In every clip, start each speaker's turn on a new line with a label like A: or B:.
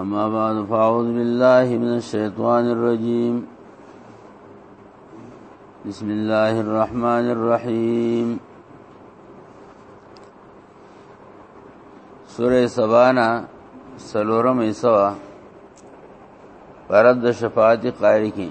A: اما بعد فاعوذ بالله من الشیطان الرجیم بسم الله الرحمن الرحیم سوره سبانا سلورم ایسوا پرد شفاعت قاری کی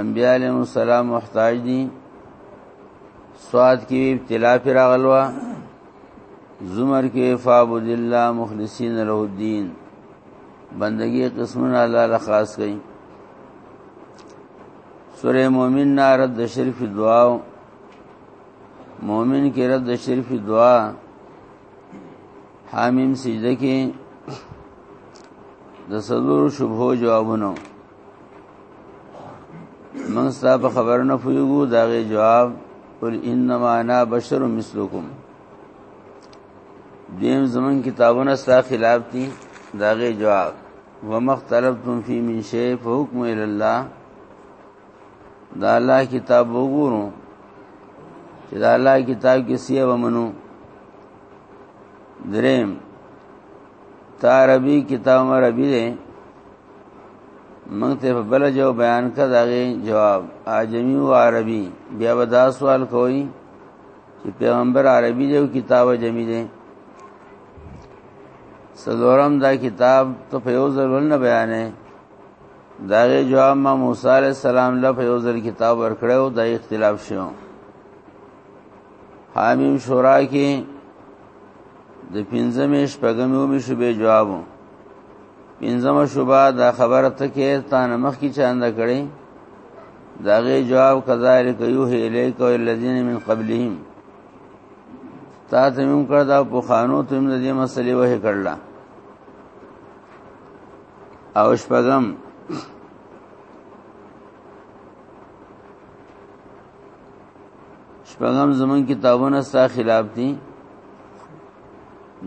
A: انبیاء علیهم السلام محتاج دي سواد کې ابتلا پر غلوا زمر کې فعبد الله مخلصین له الدين بندگی قسمنا الله لخاص کئ سورہ مومن نا رد شرف دعا مومن کې رد شرف دعا حامیم سجده کې د صدور شبهو جوابونو من ستا په خبر نه پویګو دا غي جواب قل انما انا بشر مثلکم دیم زمون کتابونه ستا خلاف دي دا غي جواب ومختلفتم فی من شی فحکم الی الله دا الله کتاب وګورو چې دا الله کتاب کې سی ومنو دریم تا عربی کتاب عربی دی موږ ته په بل جو بیان کړه داغه جواب اجمی او عربي بیا ودا سوال کوي چې پیغمبر عربي دی او کتاب جمی دی سلورم دا کتاب ته په یو ځل نه بیانې داغه جواب ما موسی علی السلام له په یو ځل کتاب ورکړو د اختلاف شو حامیم شورا کې د پنځمې شپږمې اومې شوبې جوابو پنځمه شوبه دا خبره ته کې تا نه مخ کی چاند کړي داغه جواب کذالک یوه الیک او الذین من قبلهم تا ته موږ کړه دا په خانو ته موږ دې مسلې وه کړلا او شپږم شپږم زمون کتابونه ستا خلاف دي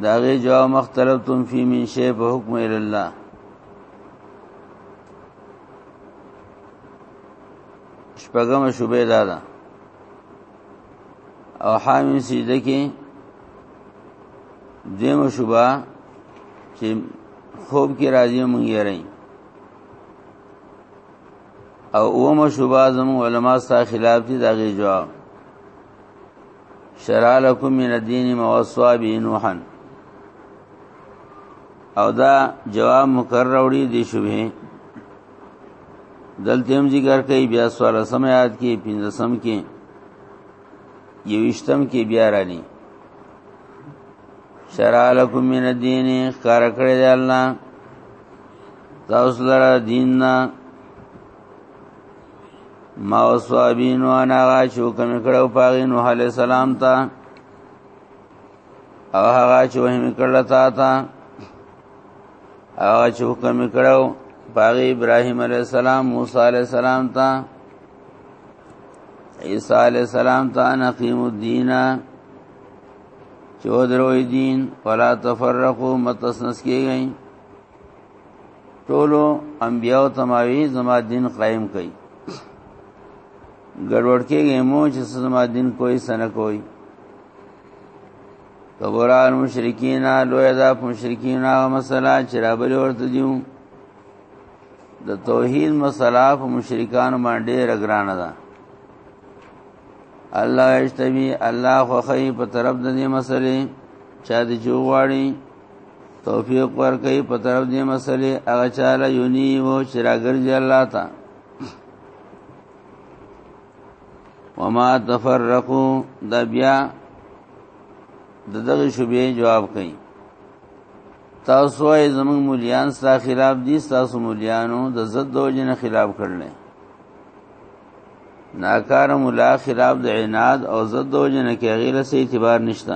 A: داغه جواب مختلف تم فی من شی په حکم الی الله شپږم شوبه دا ده او حامیم سیده کې دیم شوبه چې خوب کې راځي مونږ یې راځي او اومه شوبه زمو علما ستا خلاف دي دغه جواب شرع لكم من الدين ما وصى به نوحا او دا جواب مکرر وړي دي شوبه دلته هم ذکر کوي بیا سوال سم یاد کې پنځم کې یوشتم کې بیا رانی شرع لكم من الدين خار کړی دی الله تاسو لره دین نه ما وصابین وانا غا شو کم کړو پاغي نوح علی السلام ته او هغه چې وهم کړل تا ته هغه چې حکم کړو پاغي ابراهيم عليه السلام موسی عليه السلام ته عيسى عليه السلام ته نقيم الدين چودروي دين ولا تفرقوا متصنس کیږي ټولو انبیاو تماوی زما دین قائم کئ ګډوډ کېږي مو چې زما دین کوئی سنه کوئی کبران مشرکین لوی دا مشرکین او مسله چې رابل ورته دیو د توحید مسله په مشرکان باندې رګرانه ده الله اشتبی الله خو خی په طرف د دې مسلې چا دې جوړی توفیق ورکړي په طرف دې مسلې هغه چاله یونی وو چې راګرځي الله تا وما تفرقوا د بیا د دغه شوبې جواب کړي تاسو یې زموږ مليان سره خلاف دي تاسو مليانو د زد دوجن خلاف کړل ناکار ملا خلاف د عناد او زد دوجن کې غیر سه اعتبار نشته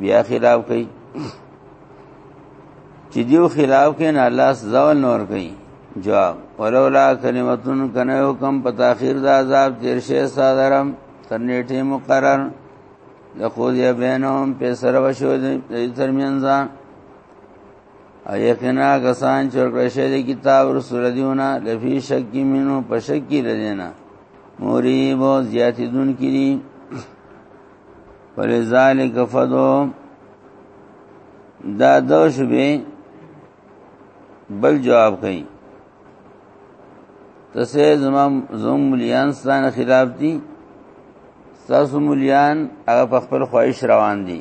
A: بیا خلاف کوي چې دیو خلاف کوي نه الله سزا نور کوي جواب ولولا کلمتون کنه حکم په تاخير د عذاب تیر شي صادرم تر نیټه مقرر لقود یا بینهم په سره وشو د ترمنځ او یقینا کسان چې ورکړی شوی دی کتاب رسول دیونه لفی شک منو په شک کې لدینا موریب زیاتې دن کړي ولذالک فدو دا دو شبه بل جواب کوي تسه زمام زوم مليان ستان خلاف دي تاسو مليان هغه په خپل خواهش روان دي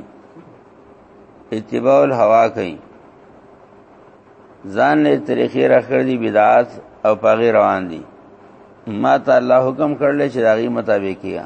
A: اتباع الهوا کوي ځان له طریقې راخړ دي بدعات او پاغي روان دي ما ته الله حکم کړل چې داغي مطابق کیږي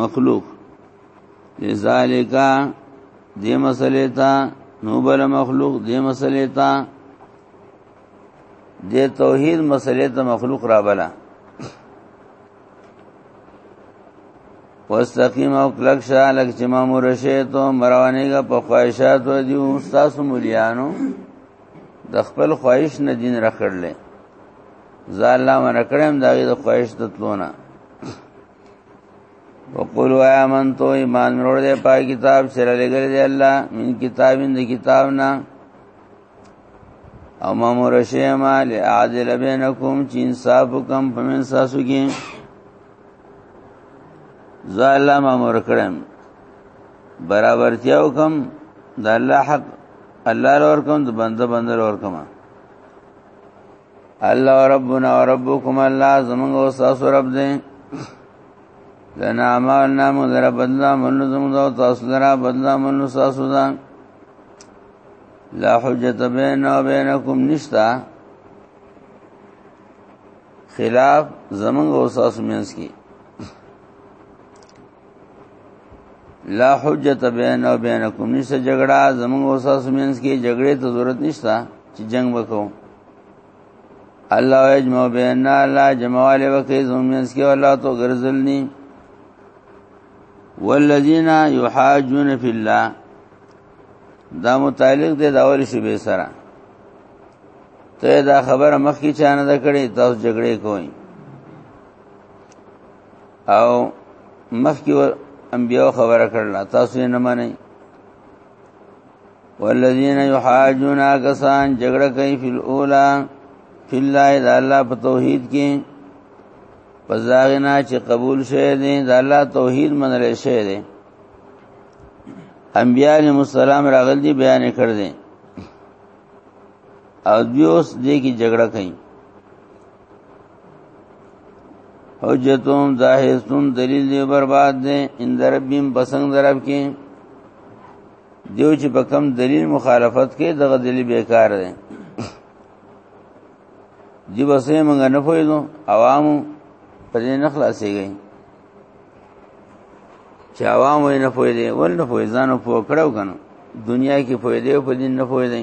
A: مخلوق لذالک دې مسلې ته نو بل مخلوق دې مسلې ته دې توحید مسلې ته مخلوق را بلا واستقیم او کلک شا لک چې ما مرشه ته مروانېګه په خواهشات و دیو تاسو مليانو د خپل خواهش نه دین رخړلې زال الله من کړم دا د خواهش ته تلونه وقولوا آمنتو ایمان مرور دے پا کتاب سر لگل دے اللہ من کتابین دے کتابنا او مامور شیما لعادل بینکم چی انصاف کم پمن ساسو کی زا اللہ مامور کرم برابرتیاو کم دا اللہ حق الله لور کوم د بنده بنده لور کوم الله ربنا وربکم الله زمونږ او تاسو رب دې لنا مال نام در بدلا منو زمونږ او تاسو درا بدلا منو تاسو دا لا حجت بین او بینکم نشتا خلاف زمونږ او تاسو مینس کی لا حجت بین او بینکم نشته جګړه زمونږ او تاسو مینس کې جګړې ته ضرورت نشته چې جنگ وکړو الله یجمع بیننا لا جمعاله وکي زمونږ کې الله تو غرزلنی والذین یحاجون فی الله دا متعلق دی دا ول شی به سره ته دا خبره مخکې چانه دا کړي تاسو جګړې کوئ او مخکې انبیو خبره کړل تاسو یې نه منئ والذین یحاجون کسان جګړه کوي فی الاولى فی الله د الله په توحید کې پزاغنا چې قبول شوه دي د الله توحید منل شوه دي انبیاء علیهم السلام راغل دي بیان کړ دي او دیوس دې کې جګړه کوي حجتون داهستون دلیل دی برباد دی ان دربیم پسنګ درب کې دیو چې په کم دلیل مخالفت کې دغه دلیل بیکار دی دی بسې مونږ نه پوهیدو عوامو په دې نه خلاصيږي چې عوام یې نه پوهیدي ول نه پوهیدانو پوه کړو کنه دنیا کې پوهیدي په دین نه پوهیدي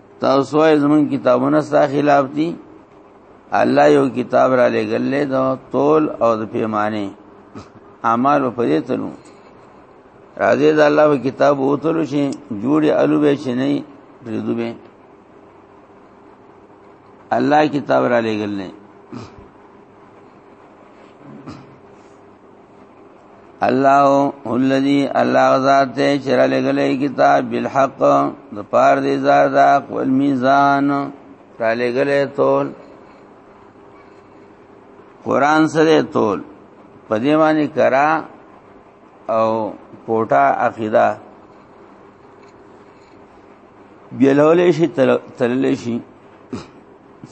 A: تاسو یې زمون کتابونه ستا خلاف دي الله یو کتاب را لګلې دا تول او د پیمانه اعمال په دې تلو راځي دا الله په کتاب وتلو شي جوړي الو به شي نه پریدو به الله کتاب را لګلې الله الذي الله ذات ته چر لګلې کتاب بالحق د پار دې زار دا قول میزان را لګلې تول قران سره تول پدې باندې کرا او کوټا عقیده بیلولې شي تللې شي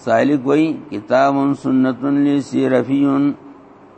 A: سالک وای کتاب سنتن لسیرفیون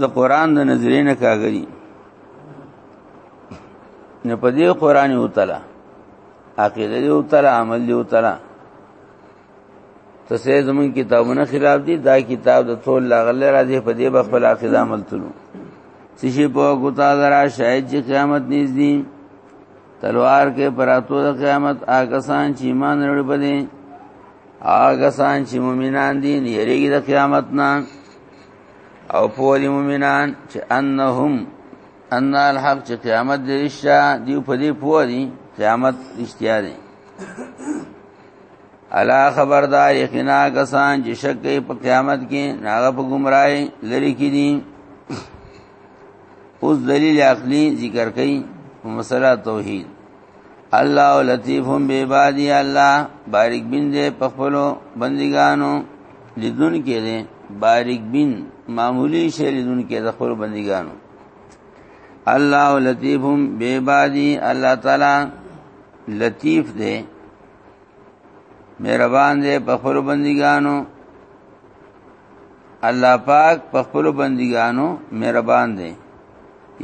A: د قران د نظرې نه کاږي نه په دې قران یو تعالی عقیده یو تعالی عمل یو تعالی ته سه زمون کتابونه خلاف دي دا کتاب د ټول لغل راځي په دې بخل عقیده عمل تلو سشي په ګوتا درا شاید چې قیامت نږدې تلوار کې پراتو د قیامت آکسان چې ایمان لري بده آکسان چې مؤمنان دي یریږي د قیامت نه او پوری مومنان چې انهم ان الحق چې قیامت دې رښتیا دی په دې پوری قیامت رښتیا دی الا خبردار یقینا کسان چې شک کوي په قیامت کې ناغه په گمراهي لری کې دي اوس دلیل عقلی ذکر کوي مسله توحید الله لطیف هم به عبادی الله بارک بین دې په خپل بندګانو لیدون کې دې بارک بین معمولی شی لیدون کې د خپل بندګانو الله لطیف هم به عبادی الله تعالی لطیف دې مهربان دې په خپل بندګانو الله پاک په خپل بندګانو مهربان دی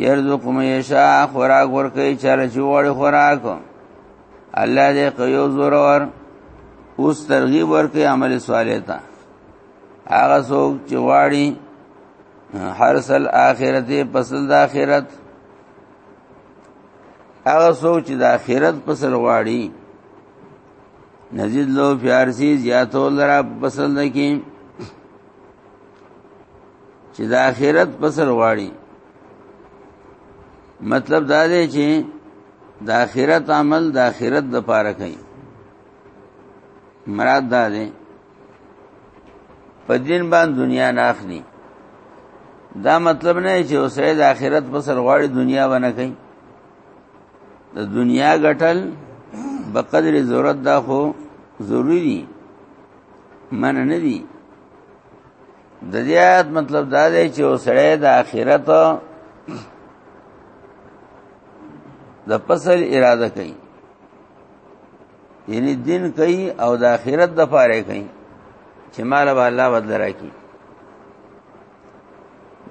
A: يرزق من يشاء خوراک ورکوي چاله چې وړي خوراک الله دې قيو زور ور اوس ترغیب ورکوي عمل صالح ته هغه څوک چې واړي حرس الاخرت پسل د اخرت هغه څوک چې د اخرت پسل واړي نزيد لو فارسی زیاتو لرا پسل دکی چې د آخرت پسل غواړي مطلب دا دی چې د آخرت عمل د آخرت د پاره کوي مراد دا دی په دین باندې دنیا نه اخلي دا مطلب نه چې اوسې د آخرت پسل غواړي دنیا ونه کوي د دنیا ګټل په قدر ضرورت دا خو ضروری دي من نه دي د دې آیت مطلب دا دی چې وسړی د آخرت د فصل اراده کوي یعنی دین کوي او د آخرت د پاره کوي چې مال به الله بدل راکړي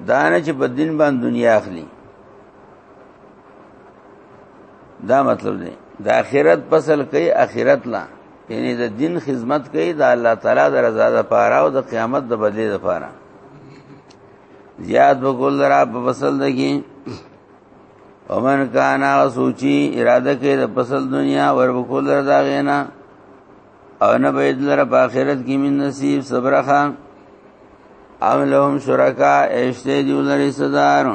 A: دا نه چې په دین باندې دنیا اخلي دا مطلب دی د اخرت فصل کوي اخرت لا یعنی د دین خدمت کوي د الله تعالی د رضا لپاره او د قیامت د بدلی لپاره زیاد وکول را په فصل دګي ومن کانا سوچي اراده کوي د فصل دنیا ور وکول را دا غینا او نه بيد لره په آخرت کې من نصیب صبر خان ام لهم شرکا اشته دی لري صدار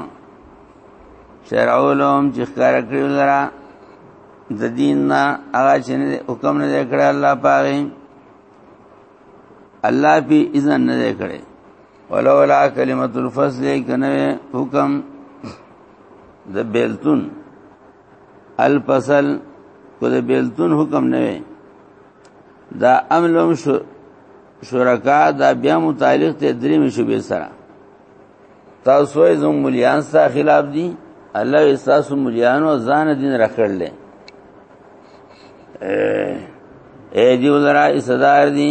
A: شرعو لهم چې ښکار کړی لره د دین نه هغه چې حکم نه کړی الله پاره الله به اذن نه کړی ولولا کلمۃ الفصل کنه حکم د بیلتون الفصل کو د بیلتون حکم نه وي دا عملم شرکا دا بیا متعلق ته درې مشو به سره تاسو یې زموږ مليان سره خلاف دي الله یې تاسو مليان او ځان دین راکړل اے دیو لرا صدار دي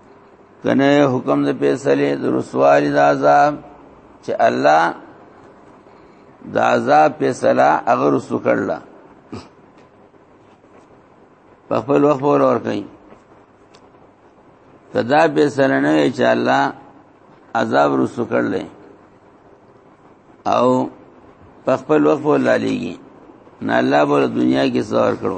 A: کنه حکم د فیصله د رسوالي د عذاب چې الله د عذاب فیصله هغه رسو کړل په خپل وخت ور ور کوي کدا به سره نه چې الله عذاب رسو کړل او په خپل وخت ولالېږي نه الله بوله دنیا کې سوار کړو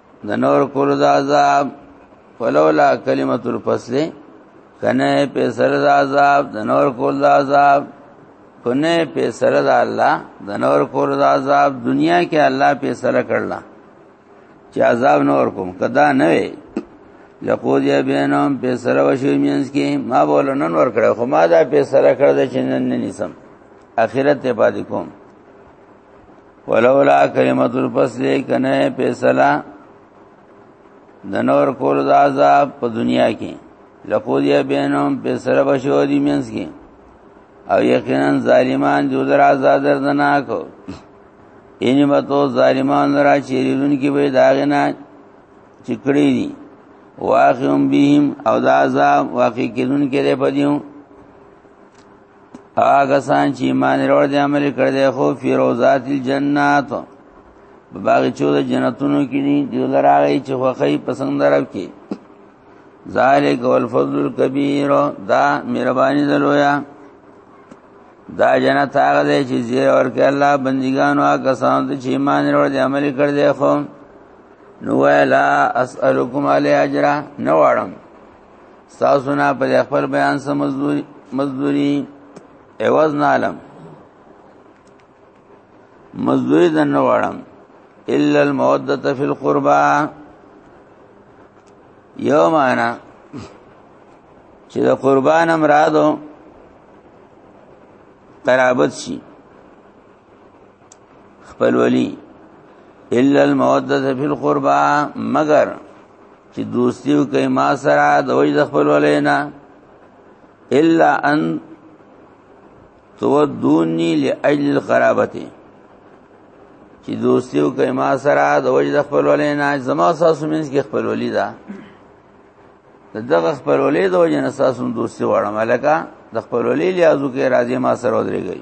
A: د نور کولو د عذاب فلولا کلمه الفصل کنه په سر د عذاب د نور کول د عذاب کنه په سر د الله د نور کول د عذاب دنیا کې الله په سر کړلا چې عذاب نور کوم کدا نه وي لقود یا بینهم په سر وشو مینس کې ما بول نن ور کړ خو ما دا په سر کړ د چنن نه نیسم اخرت ته پاتې کوم ولولا کلمه الفصل کنه فیصله د نور کول د عذاب په دنیا کې لقود یا بینهم په سره بشو دی مینس کې او یقینا ظالمان جو در آزاد دردناک اینی بتو ظالمان را چیرون کې به داغنا چکړی دي واقعهم بهم او دا عذاب واقع کیدون کې ده پدیو هغه سان چې ایمان وروړ دي عمل کړ دي خو فیروزات الجنات باغ چود جنتونو کې دي دلراغي چې خوخی پسند درو کې ذالک والفضل الكبير دا مهرباني دلویا دا جنت هغه دی چې زیر ورکه الله بندګانو هغه سان چې ایمان وروړ دي عمل کړ دي خو نو لا اسالکم علی اجر نو وړم تاسو نه په خپل بیان سم مزدوري مزدوري ایواز نه علم مزدوري د نه وړم الا الموده فی القربا یو معنا چې د قربان امرادو قرابت شي خپل ولی الا المودته فی القربا مگر چې دوستیو کوي ما سره د وجد خپل ولینا الا ان تودونی لاجل القرابته چې دوستیو کوي ما سره د وجد خپل ولینا زما ساسو مینس کې خپل ولی دا دغه خپل ولی د وجه نه ساسو دوستي وړم لکه د خپل ولی لیازو کې راځي ما سره ودرېږي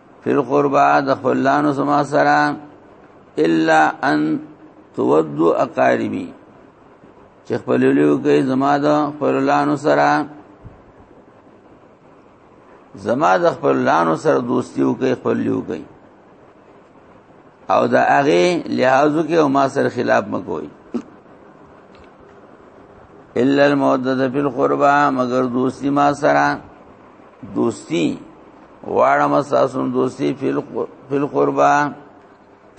A: فی القربا د خلانو سما سره الا ان تودو اقاربی چې خپل لیو کې زما د خپل لانو سره زما د خپل لانو سره دوستیو کې خپل لیو کې او دا هغه لحاظو کې او ما سره خلاف مکوئ الا المودده فی القربا مگر دوستی ما سره دوستی واړم ساسون دوستی فل قربا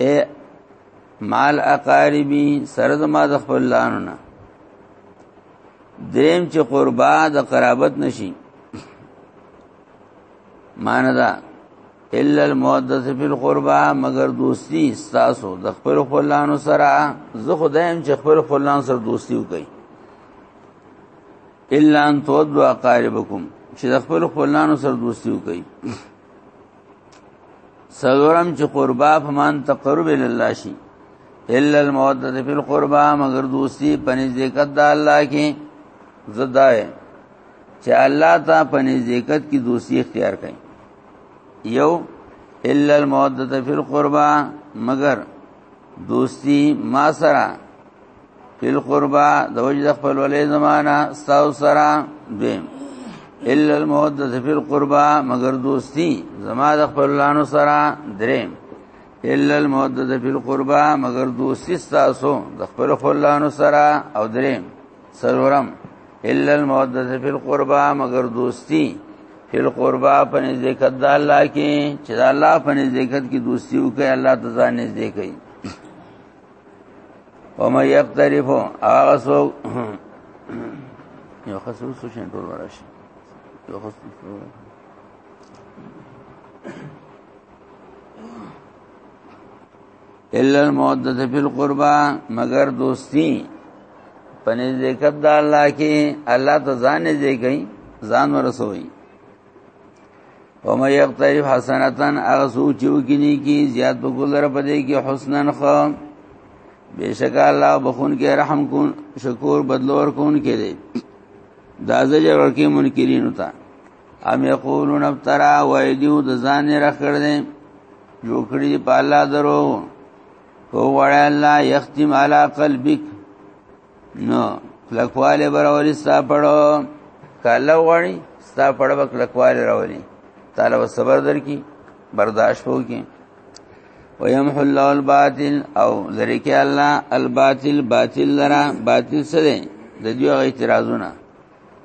A: اے مال اقاربی سرد ما د خپل لانو نه دریم چې قربا د قرابت نشي مان دا الا المودث فی القربا مگر دوستی تاسو د خپل خپلانو سره زه خدایم چې خپل خپلان سره دوستی وکړي الا ان تودوا قاربکم چې د خپل خپلانو سره دوستي وکړي سلورم چې قربا فمان تقرب ال الله شي الا الموده فی القربا مگر دوستي پنځ ذکر د الله کې زدای چې الله ته پنځ ذکر کی دوستي اختیار کړي یو الا الموده فی القربا مگر دوستی ما سره فل قربا د وجد خپل ولې زمانہ استاو سره دیم الا الموده فی القربا مگر دوستی زما د خپل لانو سره دریم الا الموده فی القربا مگر دوستی تاسو د خپل خلانو سره او دریم سرورم الا الموده فی القربا مگر دوستی فی القربا په نزدېکت د الله کې چې د الله په نزدېکت کې دوستی وکړي الله د ځان نزدې کوي وما یقترفو هغه څوک یو خصوص شین ټول ورشي یو خصوص الا المودت فی القربا مگر دوستی پنځ ذکر د الله کې الله ته ځان دې کوي ځان ورسوي او مې یقترف حسنتن هغه سوچ یو کینی کی زیات په ګل در پدې کې حسنن خو بیشک الله بخون کې رحم کون شکور بدلور کون کې دی دا زجر ورکی منکرین ہوتا ام یقولون ابترا و ایدیو د ځان را کړ دې جو کړی په الله درو کو وړه الله یختم علی قلبک نو کلکواله براولي ستا پړو کله وړي ستا پړو کلکواله راولي تعالی صبر درکې برداشت وکې ويمحو الله الباطل او لری کې الله الباطل باطل لرا باطل سره د دې اعتراضونه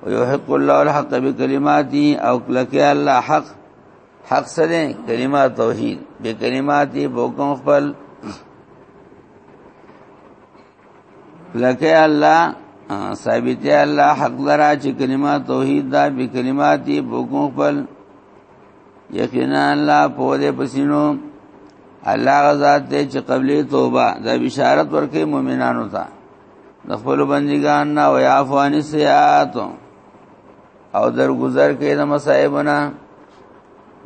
A: ويحق الله الحق بكلماته او کلکه الله حق حق سره کلمات توحید به کلمات بوکم خپل لکه الله ثابت الله حق درا چې کلمات توحید دا به کلمات یې بوګو خپل یقینا الله په دې پسینو الله غزاد ته چې قبلې توبه دا بشارت ورکې مؤمنانو ته د خپل بندګان نه او عفوان سیات او درگذر کې د مصايبونه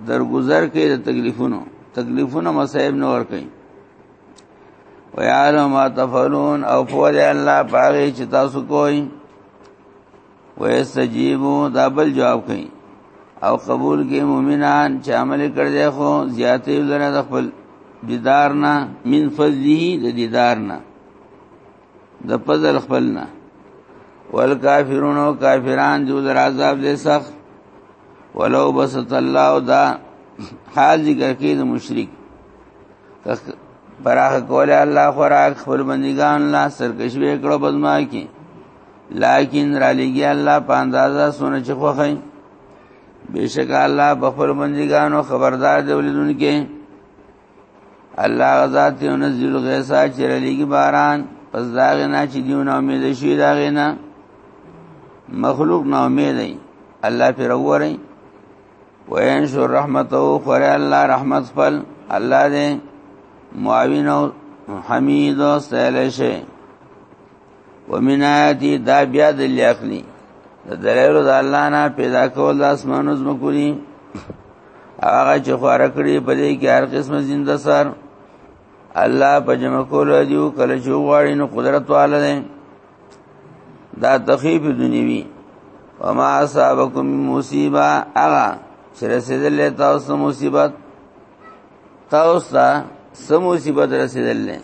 A: درگذر کې د تکلیفونو تکلیفونه مصايب نه ور کوي ويعلم ما تفعلون او په دې الله پاره چې تاسو کوی ويستجيبو دا بل جواب کوي او قبول کې مؤمنان چې عمل کړی خو زیاتې لره د خپل دیدار نه من فضله د دیدار نه د فضل خپلنا والکافرون او کافران جو در عذاب دې سخت ولو بسط الله دا حال ذکر کې د مشرک پراخ کول الله خوراک خپل بندگان لا سرکش وکړو بدما کې لیکن را لګي الله په اندازا سونه چې خوخی بشک الله بخور بندگانو خبردار دی ولیدونکو الله غزا ته ينزل غيثا چې رلیږي باران پس دا غنا چې دیونه امید شي دا غنا مخلوق نه امید دی الله پر وره وینشر رحمتو خور الله رحمت خپل الله دې معاون او حمید او سهل شي ومن آیاتی دا بیا د لیاخلی د دلیلو د الله نه پیدا کول د اسمانو زمکوري هغه چې خوار کړی په دې کې هر قسمه زنده سر الله په جمع کول دیو کله چې غواړي نو قدرت والا دی دا تخیب دنیوی وما اصابکم مصیبه اغا چې رسیدلې تاسو مصیبت تاسو ته سم مصیبت رسیدل نه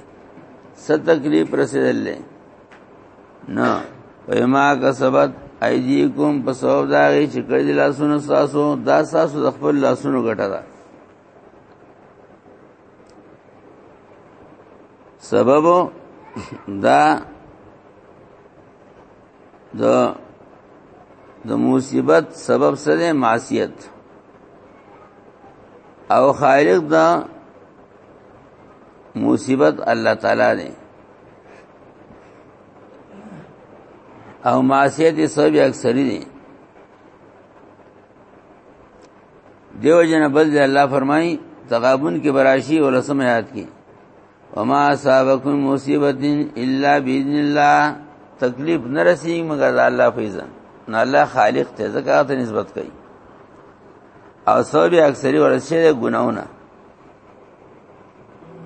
A: ست تکلیف رسیدل نه نه پېما کا سبب ایدیکم په سبب دا غي چې کړي دي لاسونو تاسو دا تاسو د خپل لاسونو ګټه ده سبب دا د د مصیبت سبب سره معصیت او خالق دا مصیبت الله تعالی دی او معصیت سبب اکثری دی دیو جن بل الله فرمای تغابن کې براشي او رسم آیات کې وما اصابکم مصیبت الا باذن الله تکلیف نرسی مگر د الله په اذن نه الله خالق ته زکه ته نسبت کوي او سبب اکثری ورسې د ګناونه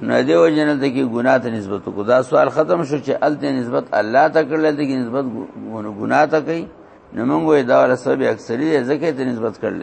A: نه دی وجنه ته کې ګناه ته نسبت کو دا سوال ختم شو چې ال ته نسبت الله ته کړل ته کې نسبت ګناه ته کوي نو موږ دا ول سبب اکثری زکه ته نسبت کړل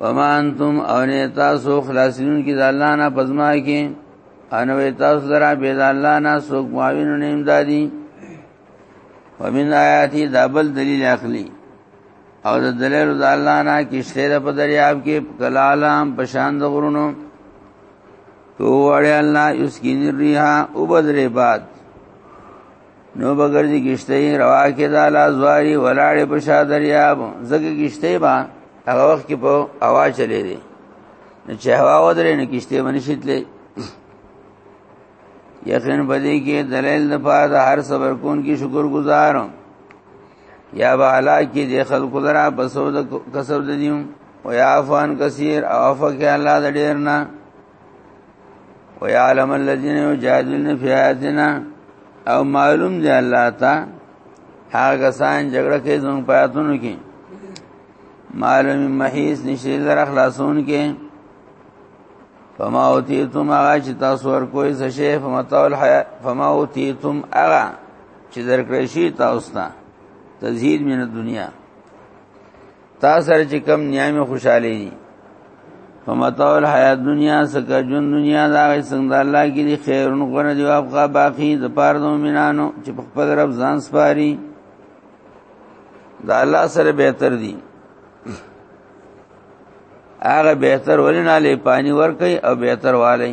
A: وما انتم او نه تاسو خلاصون کی د الله نه پزما کی ان وی تاسو درا به د الله نه سوق معاون نه امدادي ومن آیاتی دابل دلیل عقلی او د دلیل د الله نه کیشته په دریاب کې کلالام پشان د غرونو تو وړي الله یسکین الريحا وبدرې باد نو بغرځي کشته روا کې د الله زواري ولاړې په شا دریاب زګه کشته با هغه وخت کې په هوا چلے دي نو چې هوا ودرې نو کشته باندې شتلې یقین بدی کې دلیل د پاد هر صبر کون کی شکر گزارو یا با علا کې د خلکو درا بسو د کسب د دیو او یا افغان کثیر او افق الله د ډیر نه ويعلم الذين يجادلون في آياتنا او معلوم دی الله تا هغه سان جګړه کې زموږ پاتونو کې معلوم محیث نشي لر خلاصون کې فما اوتیتم اغا چې تاسو ور کوی څه شی فمتاع الحیات فما اوتیتم اغا چې درکړی شي تاسو ته تزهید من دنیا تا سره چې کم نیامه خوشاله دي فمتاو الحیات دنیا سکه جون دنیا دا غي څنګه الله کې دي خیرون غره دی واقع باقی د پاره د مؤمنانو چې په خپل رب ځان سپاري دا الله سره بهتر دي هغه بهتر ولنه لې پانی ور کوي او بهتر والي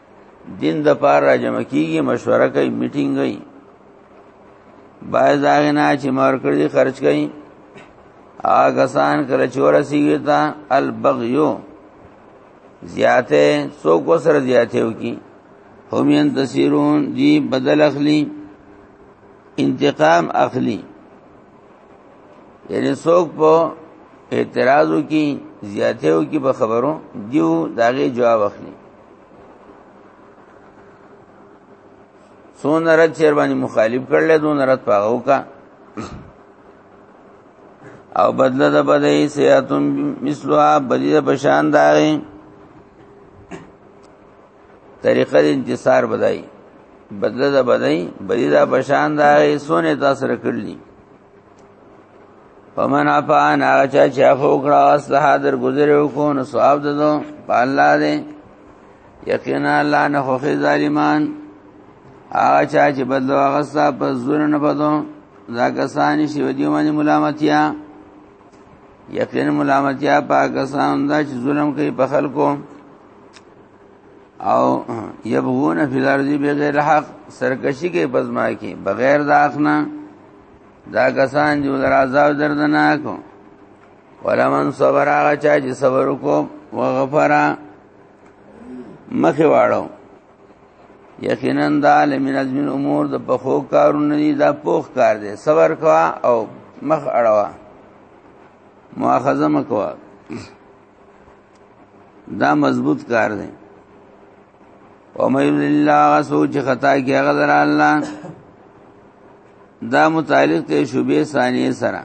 A: دین د پاره را جمع کیږي مشوره کوي میټینګ کوي باید هغه نه چې مار کړی خرج کوي هغه سان کله چور سیږي تا البغیو زیاته سو کو سره زیاته وکي هم ين تسيرون دی بدل اخلي انتقام اخلي یعنی څوک په اعتراضو کې زیاتیو کې به خبرو دیو داغه جواب اخلي سون رد چیر باندې مخالف کړل دون رد پاغو کا او بدله د بدې سیاتم مثلوا بدې د بشان داري طریقه د انتصار بدای بدله د بدې بدې د بشان داري سونه تاثیر کړلی فمن افان هغه چا چې عفو کړه اصله در گذر وکړو نو ثواب ددو په الله دې یقینا الله نه خو ظالمان هغه چا چې بدلو هغه ستا په زور نه پدو دا کسانی شی ودی باندې ملامتیا یقینا ملامتیا پاکستان دا چې ظلم کوي په خلکو او یبغون فی الارض بغیر حق سرکشی کې پزما کې بغیر د حق نه دا کسان جو در عذاب دردناک ولمن صبر هغه چا چې صبر وکړو وغفرا مخې واړو یقینا د عالم نظم الامور د پخو کارونه دي دا پوخ کار دی صبر کوا او مخ اړوا مؤاخذه مکوا دا مضبوط کار دی ومن الله سوچ خطا کی غذر الله دا متعلق ته شوبې ثانیه سره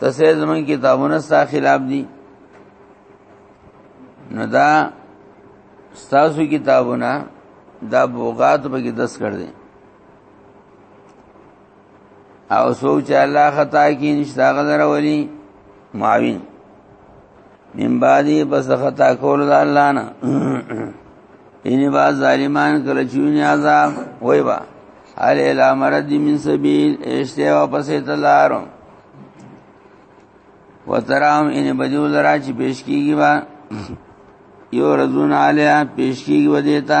A: تسه زمون کتابونه ستا خلاف دي نو دا ستاسو کتابونه دا بوغات به کې دس کړ دي او سوچ الله خطا کی نشتا غلر ولی معاون من بعدی پس خطا کول د الله نه ان با ظالمان کله چونی عذاب وای با هل الا مرد من سبیل اشته واپس تلارو وترام ان بجو لرا چې پیش کیږي با یو رزون علی پیش کیږي ودیتا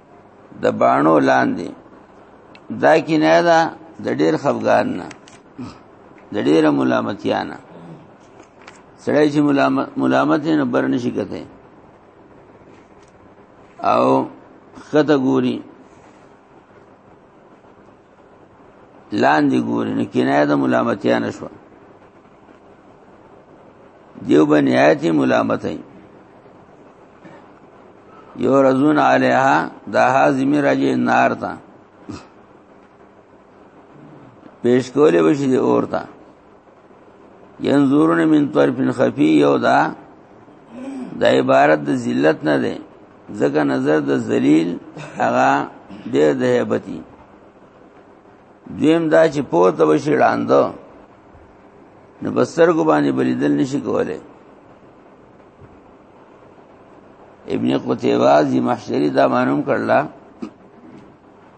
A: د باڼو لاندې دا کې نه ده د ډېر خفګان نه د ډېر ملامتیا نه سړی چې ملامت ملامت نه بر نشي کته او خطه ګوري لاندې ګوري نو کنایه د ملامتیا نشو دیو بنیاتی ملامتای یو رزون علیها دا حازمی راجی نار تا پیش کولی بشی دی اور تا ينظرون من طرف خفي یو دا د عبارت د ذلت نه ده ځکه نظر د ذلیل هغه ډېر د هیبتي دویم دا چې پورته وشي لاندو نو بسر کو باندې بلیدل نشي کوله ابن قتیبه زی محشری دا معلوم کړلا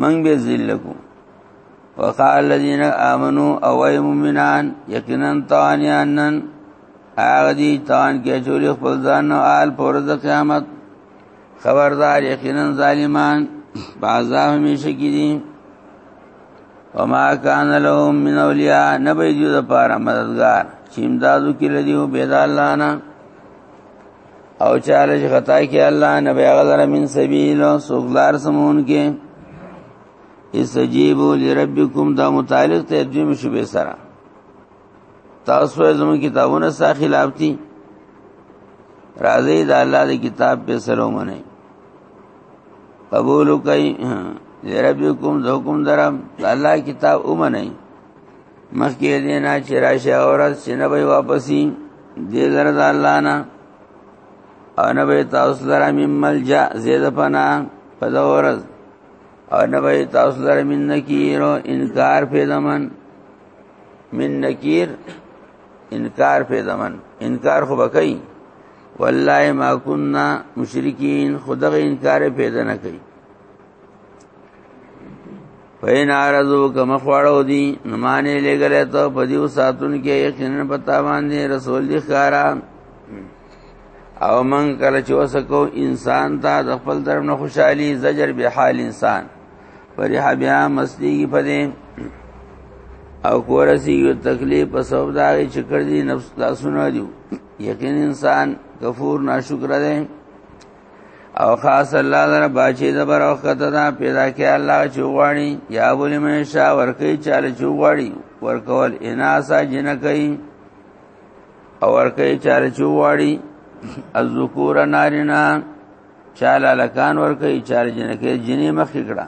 A: من به ذل کو وقال الذين امنوا او اي مؤمنان یقینا طانيانن هغه دي تان کې چولې خپل ځان او آل پر د قیامت خبردار یقینا ظالمان بازا همیشه کې دي وما كان لهم من اولیاء نبی جو د پاره مددگار چې امدادو کې لدی او بيد الله نه او چاله چې خطا کې الله نه بیا غلر من سبیل او سوګلار سمون کې استجیبوا لربکم دا متعلق ته دوی مشبه سره تاسو زموږ کتابونه سره خلاف دي راځي دا الله دی کتاب په سلو منه قبول کوي لربکم ذوکم درم الله کتاب اومنه مخکې دینا چې راشه اورز چې نه به واپسی دې لره د الله نه او نه به تاسو لره مم ملجا زید پنا په دا ورځ او نه به تاسو لره من نکیر او انکار په دمن من نکیر انکار په دمن انکار خو بکای والله ما كنا مشرکین خدغه انکار پیدا نه کوي پین عرضو کم خواړو دی نمانه لګره ته په دیو ساتون کې یقینا پتا باندې رسول دی خارا او من کله چې وسکو انسان ته د خپل درم نه خوشحالي زجر به حال انسان پرې بیا مستی کې پدې او کورسی یو تکلیف په سبب دا چې کړی نفس لاسونه دیو یقین انسان کفور ناشکر دی او خاص الله در باچی زبر او خطا دا پیدا کې الله چوغاړي یا بولی مشا ورکی چاله چوغاړي ورکول اناسا جنکای او ورکی چاله چوغاړي الذکور نارینا چاله لکان ورکی چاله جنکای جنې مخ کړه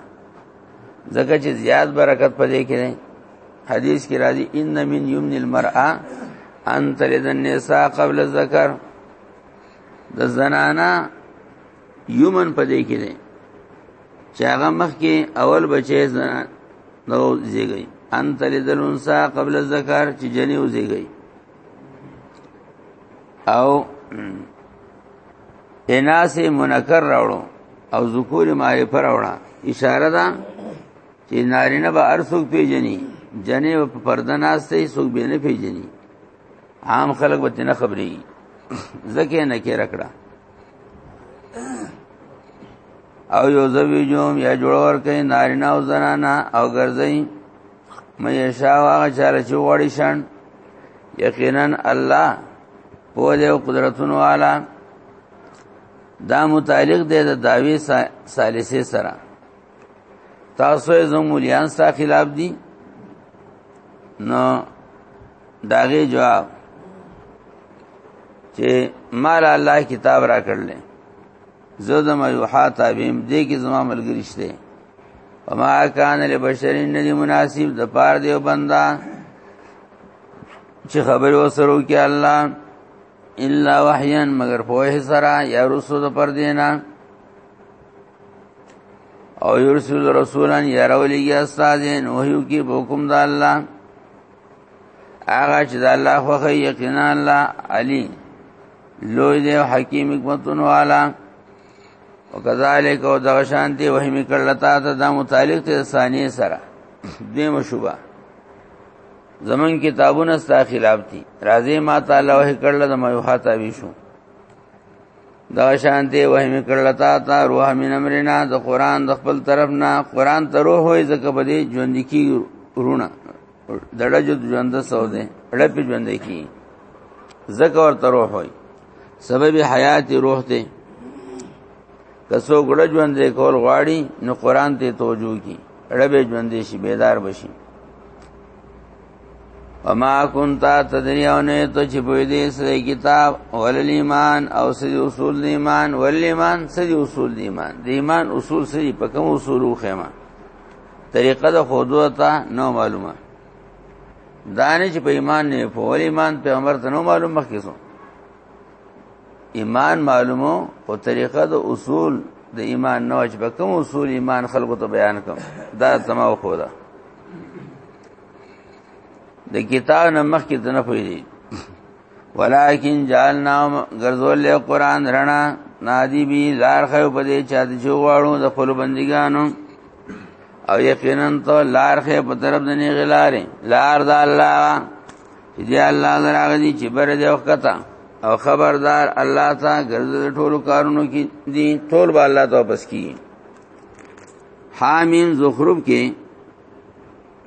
A: ځکه چې زیات برکت پدې کې نه حدیث کې راځي ان من یمن المرأه ان تلذ النساء قبل الذکر د زنانا یومن پدې کې ده چې هغه مخ کې اول بچي زنان نو زیږي ان تل دلونسا قبل الذکر چې جنې وزیږي او اناس منکر راوړو او ذکور معرفه راوړه اشاره ده چې نارینه به ارسوک پیجنی جنې په پرده ناس ته سوک به نه پیجنی عام خلک به نه خبري زکه نه کې رکړه او یو زوی جوم یا جوړور کوي نارینه او زنانا او ګرځي مې شاو هغه چاله چې وړي شان یقینا الله په دې قدرتونو والا دا متعلق دی د داوی ثالثه سره تاسو زمولیان سره خلاف دي نو داغه جواب چې مال الله کتاب را کړل زه د مجوحا تابعیم دې کې زما ملګری شته وما کان لبشرین ندی مناسب د پار دیو بندا چې خبر وسرو کې الله الا وحیا مگر په سره یا رسول پر دینا او یرسل رسولان یراولیږي استادین وحیو کې حکم د الله هغه چې د الله خوخه یقینا الله علی لوی دی حکیم حکمتون والا وکذالک او دغه شانتی وحی میکړه تا ته د متعلق ته ثانیه سره دې مشوبه زمون کتابونه ستا خلاف دي راځي ما تعالی وحی کړل د مې وحاته وی شو دا شان دی وهم کړل تا تا روح من امرنا د قران د خپل طرف نه قران ته روح وي زکه په دې ژوند کې رونه دړه جو ژوند سو ده اړه په ژوند کې زکه ورته روح وي سبب حیات روح ته کسو ګړه ژوند کول غواړي نو قران ته توجه کی اړه به ژوند شي بیدار بشي وما كنت تدري او نه ته چې په دې سره کتاب ولل ایمان او سړي اصول د ایمان ولل ایمان سړي اصول د ایمان د ایمان اصول سړي په کوم اصول وخېما طریقه د خودو ته نو معلومه دانه چې په ایمان نه په ول ایمان پیغمبر ته نو معلوم مخکې سو ایمان معلومو او طریقه د اصول د ایمان نو چې په کوم اصول ایمان خلکو ته بیان کوم دا سماو خو ده د کتاب نه مخ کې نه پوي دي ولکن جعلنا غرزول قرآن رڼا نادی بی لار خو په دې چا د جوړو د خپل بندګانو او یقینا ته لار خو په طرف د نه غلارې لار د الله چې دی الله دراغلی چې بر دې وخت او خبردار الله تا غرض ټولو کارونو کې دي ټول به الله ته واپس کی حامیم زخرف کې